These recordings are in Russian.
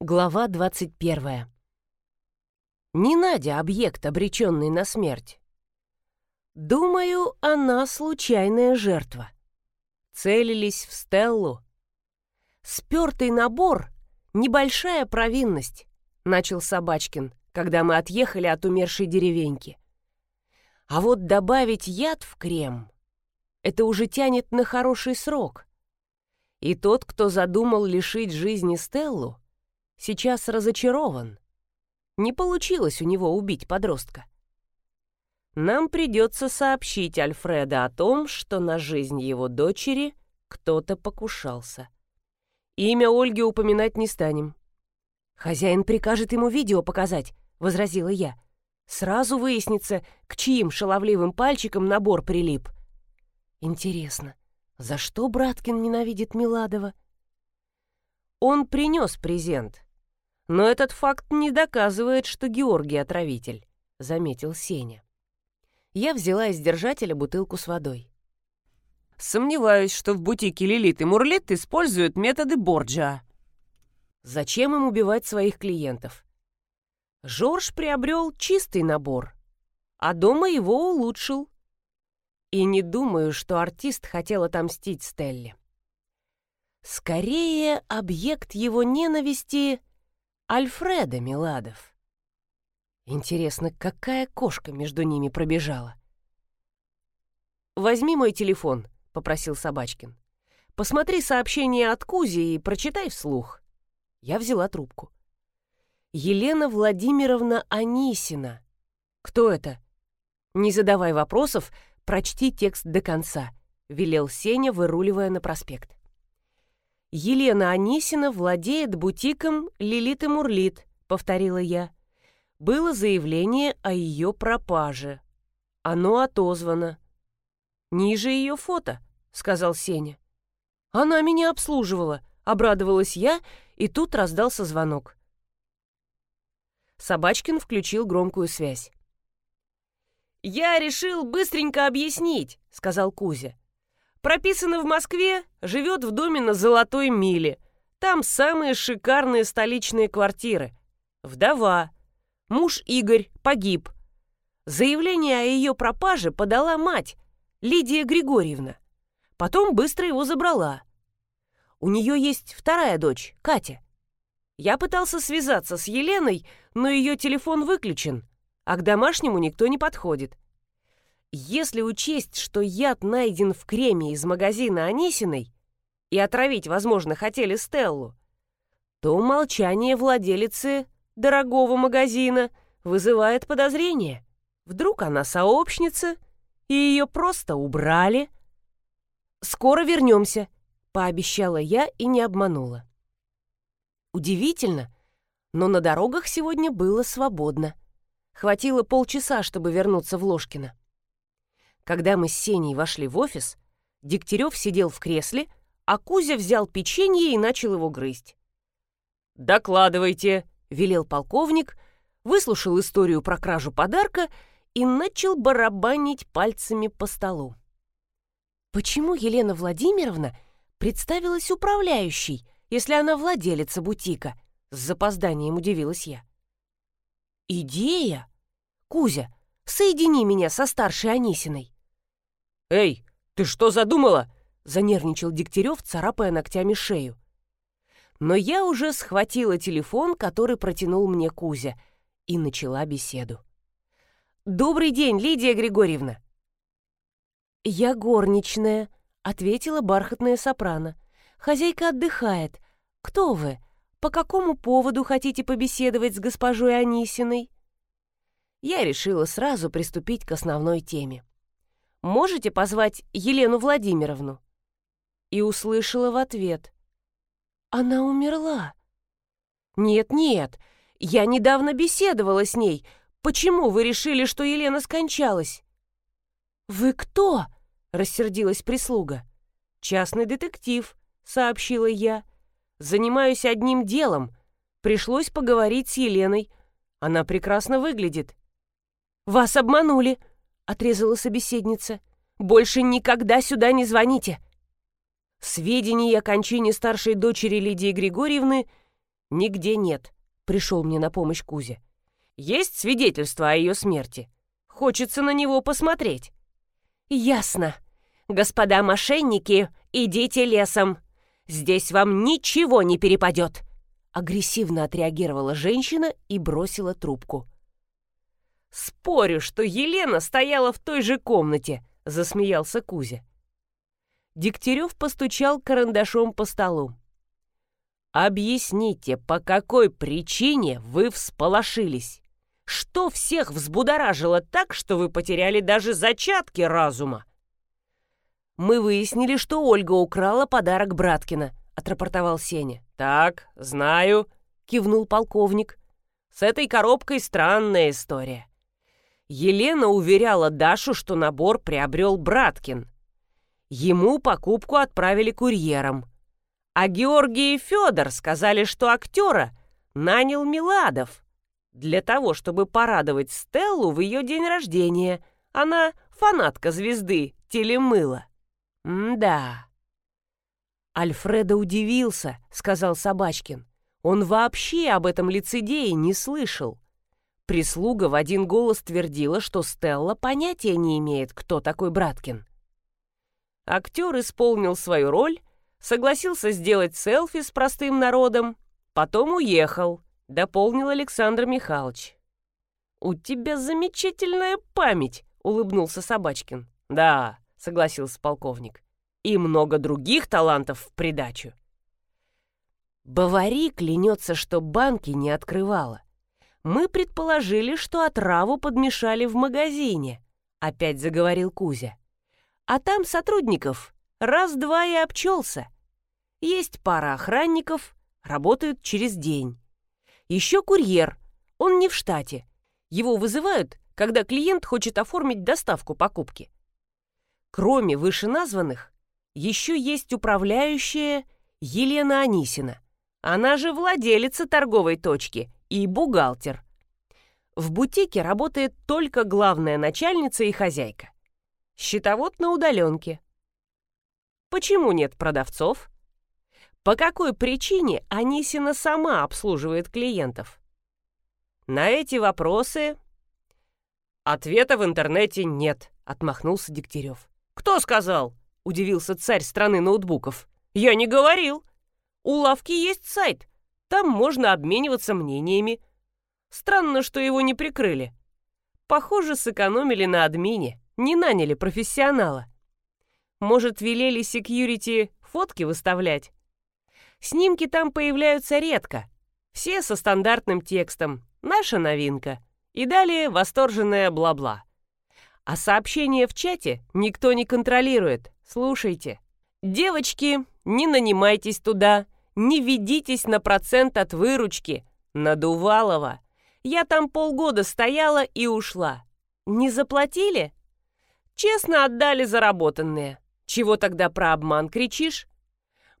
Глава 21. Не Надя объект, обреченный на смерть. Думаю, она случайная жертва. Целились в Стеллу. Спертый набор — небольшая провинность, начал Собачкин, когда мы отъехали от умершей деревеньки. А вот добавить яд в крем — это уже тянет на хороший срок. И тот, кто задумал лишить жизни Стеллу — сейчас разочарован. Не получилось у него убить подростка. Нам придется сообщить Альфреда о том, что на жизнь его дочери кто-то покушался. Имя Ольги упоминать не станем. «Хозяин прикажет ему видео показать», — возразила я. «Сразу выяснится, к чьим шаловливым пальчикам набор прилип». «Интересно, за что Браткин ненавидит Миладова?» «Он принес презент», но этот факт не доказывает, что Георгий отравитель, заметил Сеня. Я взяла из держателя бутылку с водой. Сомневаюсь, что в бутике Лилит и Мурлит используют методы Борджа. Зачем им убивать своих клиентов? Жорж приобрел чистый набор, а дома его улучшил. И не думаю, что артист хотел отомстить Стелле. Скорее, объект его ненависти Альфреда Миладов. Интересно, какая кошка между ними пробежала? «Возьми мой телефон», — попросил Собачкин. «Посмотри сообщение от Кузи и прочитай вслух». Я взяла трубку. «Елена Владимировна Анисина». «Кто это?» «Не задавай вопросов, прочти текст до конца», — велел Сеня, выруливая на проспект. «Елена Анисина владеет бутиком «Лилит и Мурлит», — повторила я. Было заявление о ее пропаже. Оно отозвано. «Ниже ее фото», — сказал Сеня. «Она меня обслуживала», — обрадовалась я, и тут раздался звонок. Собачкин включил громкую связь. «Я решил быстренько объяснить», — сказал Кузя. Прописана в Москве, живет в доме на Золотой Миле. Там самые шикарные столичные квартиры. Вдова. Муж Игорь погиб. Заявление о ее пропаже подала мать, Лидия Григорьевна. Потом быстро его забрала. У нее есть вторая дочь, Катя. Я пытался связаться с Еленой, но ее телефон выключен, а к домашнему никто не подходит. Если учесть, что яд найден в креме из магазина Анисиной и отравить, возможно, хотели Стеллу, то молчание владелицы дорогого магазина вызывает подозрение. Вдруг она сообщница, и ее просто убрали? «Скоро вернемся», — пообещала я и не обманула. Удивительно, но на дорогах сегодня было свободно. Хватило полчаса, чтобы вернуться в Ложкино. Когда мы с Сеней вошли в офис, Дегтярев сидел в кресле, а Кузя взял печенье и начал его грызть. «Докладывайте», — велел полковник, выслушал историю про кражу подарка и начал барабанить пальцами по столу. «Почему Елена Владимировна представилась управляющей, если она владелица бутика?» — с запозданием удивилась я. «Идея? Кузя, соедини меня со старшей Анисиной». «Эй, ты что задумала?» — занервничал Дегтярев, царапая ногтями шею. Но я уже схватила телефон, который протянул мне Кузя, и начала беседу. «Добрый день, Лидия Григорьевна!» «Я горничная», — ответила бархатная сопрано. «Хозяйка отдыхает. Кто вы? По какому поводу хотите побеседовать с госпожой Анисиной?» Я решила сразу приступить к основной теме можете позвать Елену Владимировну?» И услышала в ответ. «Она умерла». «Нет-нет, я недавно беседовала с ней. Почему вы решили, что Елена скончалась?» «Вы кто?» — рассердилась прислуга. «Частный детектив», — сообщила я. «Занимаюсь одним делом. Пришлось поговорить с Еленой. Она прекрасно выглядит». «Вас обманули», — отрезала собеседница. «Больше никогда сюда не звоните!» Сведений о кончине старшей дочери Лидии Григорьевны Нигде нет, пришел мне на помощь Кузя. Есть свидетельство о ее смерти. Хочется на него посмотреть. Ясно. Господа мошенники, идите лесом. Здесь вам ничего не перепадет. Агрессивно отреагировала женщина и бросила трубку. «Спорю, что Елена стояла в той же комнате», — засмеялся Кузя. Дегтярев постучал карандашом по столу. «Объясните, по какой причине вы всполошились? Что всех взбудоражило так, что вы потеряли даже зачатки разума?» «Мы выяснили, что Ольга украла подарок Браткина», — отрапортовал Сеня. «Так, знаю», — кивнул полковник. «С этой коробкой странная история. Елена уверяла Дашу, что набор приобрел Браткин. Ему покупку отправили курьером. А Георгий и Федор сказали, что актера нанял Миладов для того, чтобы порадовать Стеллу в ее день рождения. Она фанатка звезды Телемыла. М-да. Альфредо удивился, сказал Собачкин. Он вообще об этом лицедее не слышал. Прислуга в один голос твердила, что Стелла понятия не имеет, кто такой Браткин. Актер исполнил свою роль, согласился сделать селфи с простым народом, потом уехал, дополнил Александр Михайлович. «У тебя замечательная память», — улыбнулся Собачкин. «Да», — согласился полковник. «И много других талантов в придачу». Бавари клянется, что банки не открывала. Мы предположили, что отраву подмешали в магазине, опять заговорил Кузя. А там сотрудников раз-два и обчелся. Есть пара охранников, работают через день. Еще курьер, он не в штате. Его вызывают, когда клиент хочет оформить доставку покупки. Кроме вышеназванных, еще есть управляющая Елена Анисина. Она же владелица торговой точки и бухгалтер. В бутике работает только главная начальница и хозяйка. Счетовод на удаленке. Почему нет продавцов? По какой причине Анисина сама обслуживает клиентов? На эти вопросы ответа в интернете нет, отмахнулся Дегтярев. Кто сказал? Удивился царь страны ноутбуков. Я не говорил. У лавки есть сайт. Там можно обмениваться мнениями. Странно, что его не прикрыли. Похоже, сэкономили на админе не наняли профессионала. Может, велели секьюрити фотки выставлять? Снимки там появляются редко. Все со стандартным текстом. Наша новинка. И далее восторженное бла-бла. А сообщения в чате никто не контролирует. Слушайте. Девочки, не нанимайтесь туда. Не ведитесь на процент от выручки. Надувалова. Я там полгода стояла и ушла. Не заплатили? Честно отдали заработанные. Чего тогда про обман кричишь?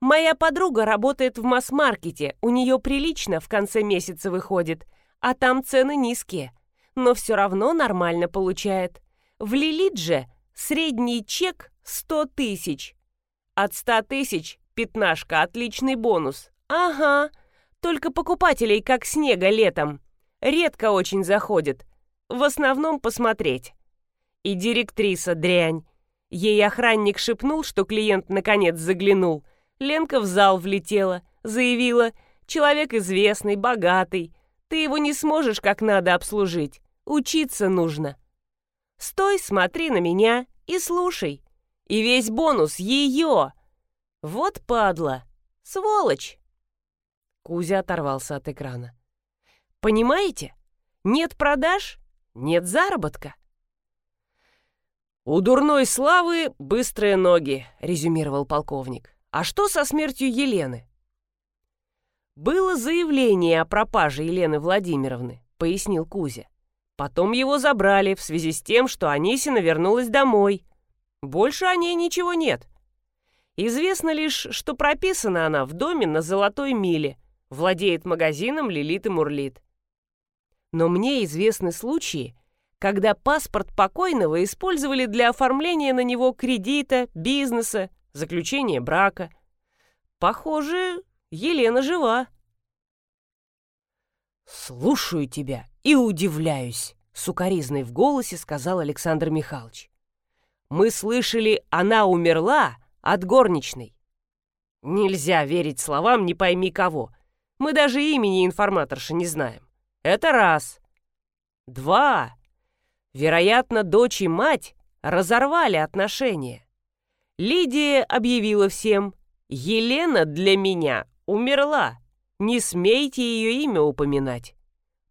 Моя подруга работает в масс-маркете, у нее прилично в конце месяца выходит, а там цены низкие, но все равно нормально получает. В Лилит же средний чек 100 тысяч. От 100 тысяч пятнашка, отличный бонус. Ага, только покупателей как снега летом. Редко очень заходит. В основном посмотреть. И директриса дрянь. Ей охранник шепнул, что клиент наконец заглянул. Ленка в зал влетела, заявила, человек известный, богатый. Ты его не сможешь как надо обслужить. Учиться нужно. Стой, смотри на меня и слушай. И весь бонус ее. Вот падла. Сволочь. Кузя оторвался от экрана. Понимаете? Нет продаж, нет заработка. «У дурной славы быстрые ноги», — резюмировал полковник. «А что со смертью Елены?» «Было заявление о пропаже Елены Владимировны», — пояснил Кузя. «Потом его забрали в связи с тем, что Анисина вернулась домой. Больше о ней ничего нет. Известно лишь, что прописана она в доме на Золотой Миле, владеет магазином Лилит и Мурлит. Но мне известны случаи, когда паспорт покойного использовали для оформления на него кредита, бизнеса, заключения брака. Похоже, Елена жива. «Слушаю тебя и удивляюсь», — сукоризной в голосе сказал Александр Михайлович. «Мы слышали, она умерла от горничной. Нельзя верить словам не пойми кого. Мы даже имени информаторши не знаем. Это раз. Два. Вероятно, дочь и мать разорвали отношения. Лидия объявила всем, «Елена для меня умерла. Не смейте ее имя упоминать».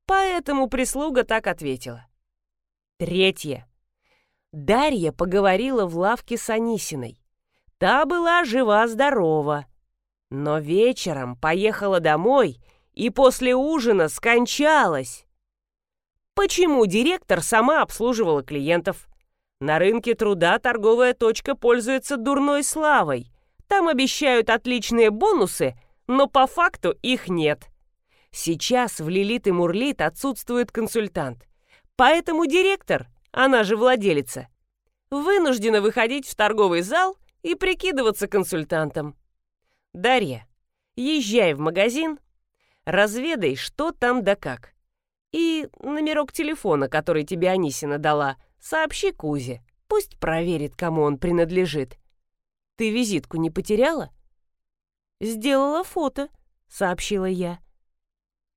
Поэтому прислуга так ответила. Третье. Дарья поговорила в лавке с Анисиной. Та была жива-здорова. Но вечером поехала домой и после ужина скончалась. Почему директор сама обслуживала клиентов? На рынке труда торговая точка пользуется дурной славой. Там обещают отличные бонусы, но по факту их нет. Сейчас в Лилит и Мурлит отсутствует консультант. Поэтому директор, она же владелица, вынуждена выходить в торговый зал и прикидываться консультантом. Дарья, езжай в магазин, разведай, что там да как. И номерок телефона, который тебе Анисина дала, сообщи Кузе. Пусть проверит, кому он принадлежит. Ты визитку не потеряла? Сделала фото, сообщила я.